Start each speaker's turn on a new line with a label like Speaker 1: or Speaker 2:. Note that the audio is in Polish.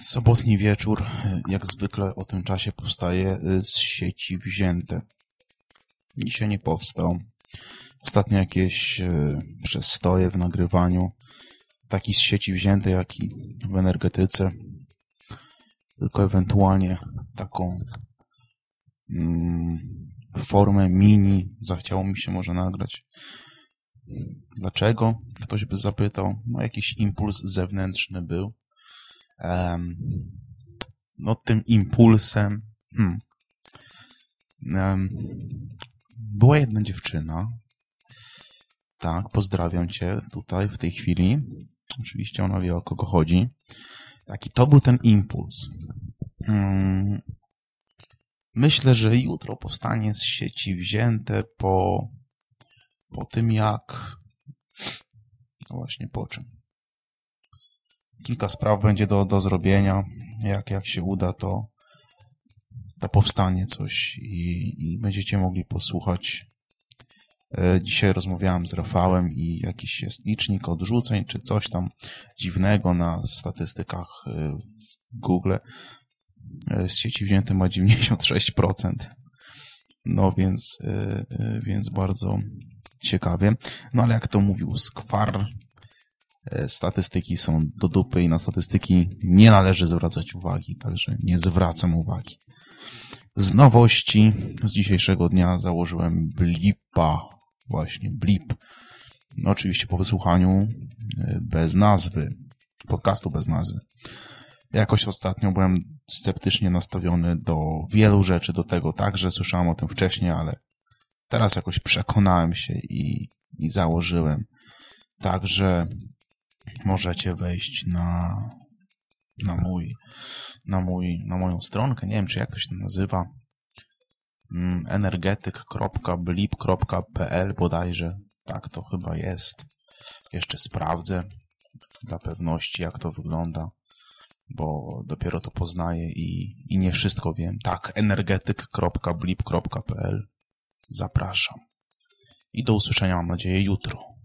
Speaker 1: Sobotni wieczór, jak zwykle o tym czasie powstaje z sieci wzięte. Dzisiaj nie powstał. Ostatnio jakieś e, przestoje w nagrywaniu, taki z sieci wzięte, jak i w energetyce. Tylko ewentualnie taką mm, formę mini zachciało mi się może nagrać. Dlaczego? Ktoś by zapytał. No jakiś impuls zewnętrzny był. Um, no tym impulsem hmm, um, była jedna dziewczyna. Tak, pozdrawiam cię tutaj w tej chwili. Oczywiście ona wie o kogo chodzi. Taki to był ten impuls. Um, myślę, że jutro powstanie z sieci wzięte po, po tym jak no właśnie po czym kilka spraw będzie do, do zrobienia. Jak, jak się uda, to, to powstanie coś i, i będziecie mogli posłuchać. E, dzisiaj rozmawiałem z Rafałem i jakiś jest licznik odrzuceń czy coś tam dziwnego na statystykach e, w Google. E, z sieci wzięte ma 96%. No więc, więc bardzo ciekawie. No ale jak to mówił Skwar, E, statystyki są do dupy i na statystyki nie należy zwracać uwagi, także nie zwracam uwagi. Z nowości z dzisiejszego dnia założyłem blipa, właśnie blip. No, oczywiście po wysłuchaniu e, bez nazwy, podcastu bez nazwy. Jakoś ostatnio byłem sceptycznie nastawiony do wielu rzeczy, do tego także słyszałem o tym wcześniej, ale teraz jakoś przekonałem się i, i założyłem. Także możecie wejść na, na mój, na mój, na moją stronkę, nie wiem czy jak to się nazywa, mm, energetyk.blip.pl bodajże, tak to chyba jest. Jeszcze sprawdzę dla pewności jak to wygląda, bo dopiero to poznaję i, i nie wszystko wiem. Tak, energetyk.blip.pl Zapraszam. I do usłyszenia mam nadzieję jutro.